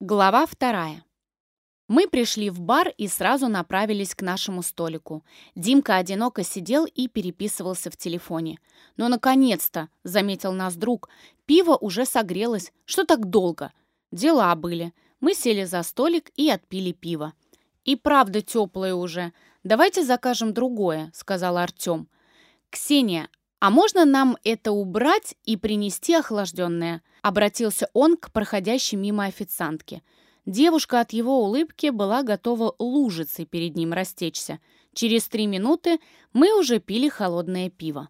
Глава вторая. Мы пришли в бар и сразу направились к нашему столику. Димка одиноко сидел и переписывался в телефоне. «Но, наконец-то!» — заметил нас друг. «Пиво уже согрелось. Что так долго?» Дела были. Мы сели за столик и отпили пиво. «И правда теплое уже. Давайте закажем другое», — сказал Артем. «Ксения, а можно нам это убрать и принести охлажденное?» Обратился он к проходящей мимо официантке. Девушка от его улыбки была готова лужицей перед ним растечься. Через три минуты мы уже пили холодное пиво.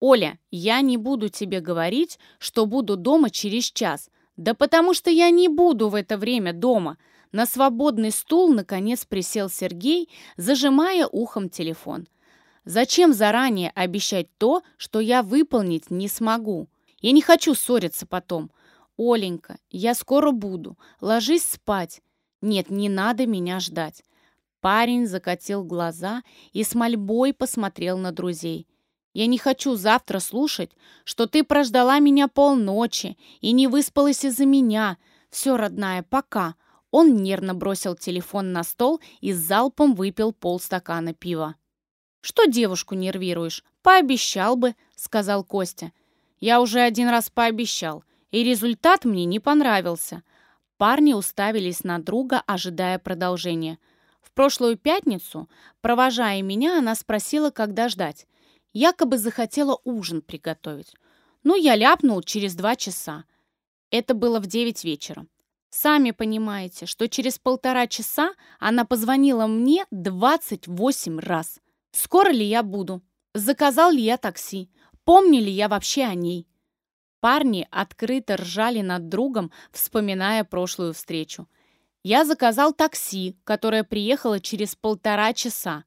«Оля, я не буду тебе говорить, что буду дома через час. Да потому что я не буду в это время дома». На свободный стул, наконец, присел Сергей, зажимая ухом телефон. «Зачем заранее обещать то, что я выполнить не смогу?» Я не хочу ссориться потом. Оленька, я скоро буду. Ложись спать. Нет, не надо меня ждать. Парень закатил глаза и с мольбой посмотрел на друзей. Я не хочу завтра слушать, что ты прождала меня полночи и не выспалась из-за меня. Все, родная, пока. Он нервно бросил телефон на стол и залпом выпил полстакана пива. «Что девушку нервируешь? Пообещал бы», — сказал Костя. Я уже один раз пообещал, и результат мне не понравился. Парни уставились на друга, ожидая продолжения. В прошлую пятницу, провожая меня, она спросила, когда ждать. Якобы захотела ужин приготовить. Ну, я ляпнул через два часа. Это было в девять вечера. Сами понимаете, что через полтора часа она позвонила мне 28 раз. Скоро ли я буду? Заказал ли я такси? Помню ли я вообще о ней? Парни открыто ржали над другом, вспоминая прошлую встречу. Я заказал такси, которое приехало через полтора часа.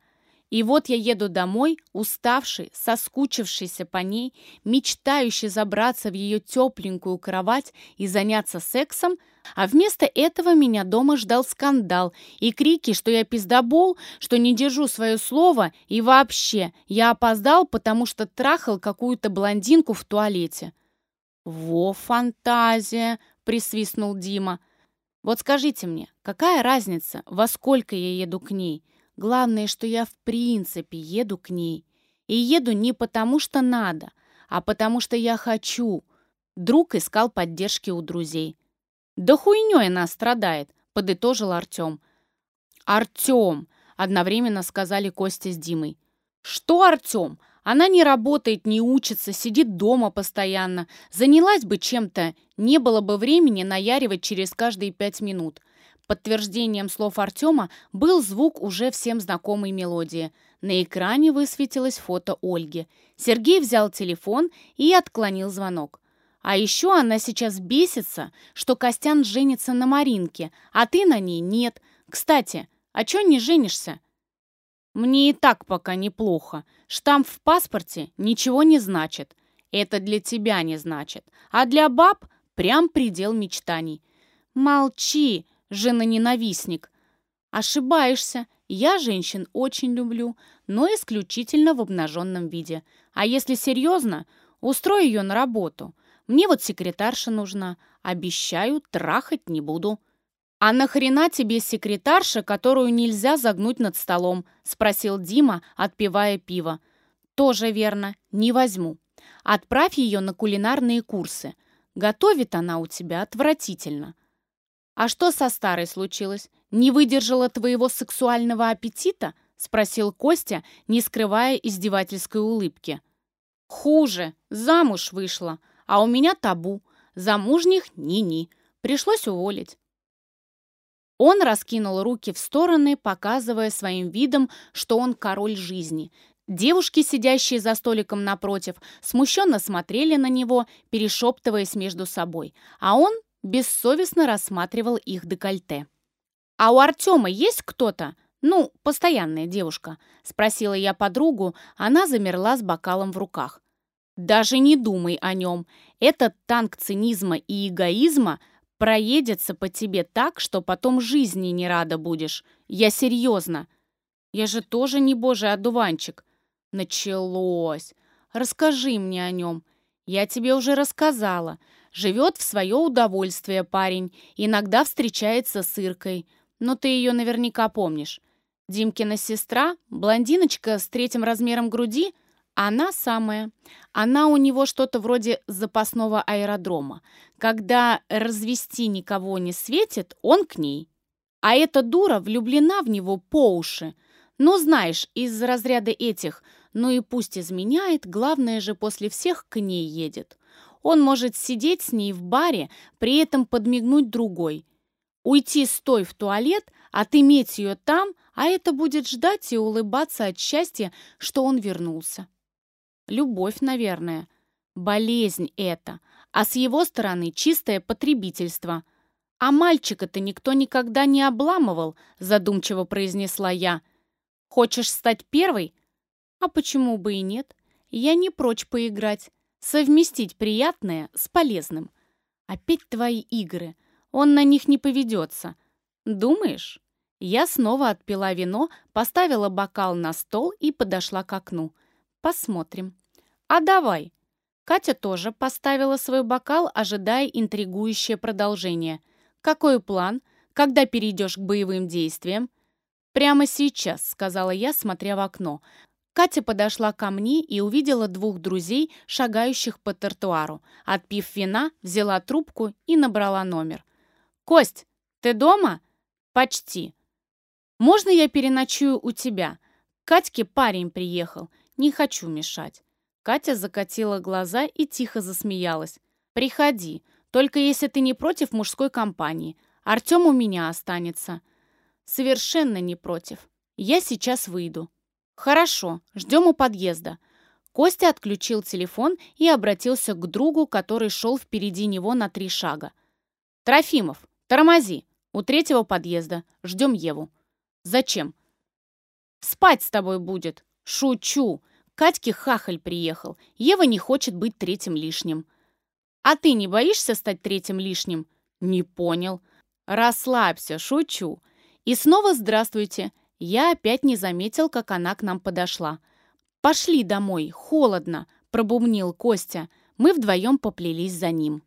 И вот я еду домой, уставший, соскучившийся по ней, мечтающий забраться в ее тепленькую кровать и заняться сексом, а вместо этого меня дома ждал скандал и крики, что я пиздобол, что не держу свое слово и вообще я опоздал, потому что трахал какую-то блондинку в туалете. «Во, фантазия!» — присвистнул Дима. «Вот скажите мне, какая разница, во сколько я еду к ней?» Главное, что я в принципе еду к ней. И еду не потому, что надо, а потому, что я хочу. Друг искал поддержки у друзей. «Да хуйнёй она страдает», — подытожил Артём. «Артём!» — одновременно сказали Костя с Димой. «Что Артём? Она не работает, не учится, сидит дома постоянно. Занялась бы чем-то, не было бы времени наяривать через каждые пять минут. Подтверждением слов Артема был звук уже всем знакомой мелодии. На экране высветилось фото Ольги. Сергей взял телефон и отклонил звонок. А еще она сейчас бесится, что Костян женится на Маринке, а ты на ней нет. Кстати, а чё не женишься? Мне и так пока неплохо. Штамп в паспорте ничего не значит. Это для тебя не значит. А для баб прям предел мечтаний. Молчи, жена-ненавистник. Ошибаешься. Я женщин очень люблю, но исключительно в обнаженном виде. А если серьезно, устрой ее на работу. Мне вот секретарша нужна. Обещаю, трахать не буду. «А нахрена тебе секретарша, которую нельзя загнуть над столом?» — спросил Дима, отпивая пиво. «Тоже верно. Не возьму. Отправь ее на кулинарные курсы. Готовит она у тебя отвратительно. «А что со старой случилось? Не выдержала твоего сексуального аппетита?» — спросил Костя, не скрывая издевательской улыбки. «Хуже. Замуж вышла. А у меня табу. Замужних ни-ни. Пришлось уволить». Он раскинул руки в стороны, показывая своим видом, что он король жизни. Девушки, сидящие за столиком напротив, смущенно смотрели на него, перешептываясь между собой, а он бессовестно рассматривал их декольте. «А у Артема есть кто-то? Ну, постоянная девушка?» — спросила я подругу, она замерла с бокалом в руках. «Даже не думай о нем. Этот танк цинизма и эгоизма проедется по тебе так, что потом жизни не рада будешь. Я серьезно. Я же тоже не божий одуванчик». Началось. Расскажи мне о нем. Я тебе уже рассказала. Живет в свое удовольствие парень, иногда встречается с Иркой. Но ты ее наверняка помнишь. Димкина сестра, блондиночка с третьим размером груди, она самая. Она у него что-то вроде запасного аэродрома. Когда развести никого не светит, он к ней. А эта дура влюблена в него по уши. Ну, знаешь, из разряда этих. Ну и пусть изменяет, главное же после всех к ней едет. Он может сидеть с ней в баре, при этом подмигнуть другой. Уйти стой в туалет, отыметь ее там, а это будет ждать и улыбаться от счастья, что он вернулся. Любовь, наверное. Болезнь это. А с его стороны чистое потребительство. А мальчика-то никто никогда не обламывал, задумчиво произнесла я. Хочешь стать первой? А почему бы и нет? Я не прочь поиграть. Совместить приятное с полезным. Опять твои игры. Он на них не поведется. Думаешь? Я снова отпила вино, поставила бокал на стол и подошла к окну. Посмотрим. А давай. Катя тоже поставила свой бокал, ожидая интригующее продолжение. Какой план? Когда перейдешь к боевым действиям? «Прямо сейчас», — сказала я, смотря в окно. Катя подошла ко мне и увидела двух друзей, шагающих по тротуару. Отпив вина, взяла трубку и набрала номер. «Кость, ты дома?» «Почти». «Можно я переночую у тебя?» Катьке парень приехал. Не хочу мешать. Катя закатила глаза и тихо засмеялась. «Приходи, только если ты не против мужской компании. Артем у меня останется». «Совершенно не против. Я сейчас выйду». «Хорошо, ждем у подъезда». Костя отключил телефон и обратился к другу, который шел впереди него на три шага. «Трофимов, тормози! У третьего подъезда. Ждем Еву». «Зачем?» «Спать с тобой будет». «Шучу. Катьке хахаль приехал. Ева не хочет быть третьим лишним». «А ты не боишься стать третьим лишним?» «Не понял». «Расслабься, шучу». И снова здравствуйте. Я опять не заметил, как она к нам подошла. «Пошли домой, холодно», — пробумнил Костя. Мы вдвоем поплелись за ним.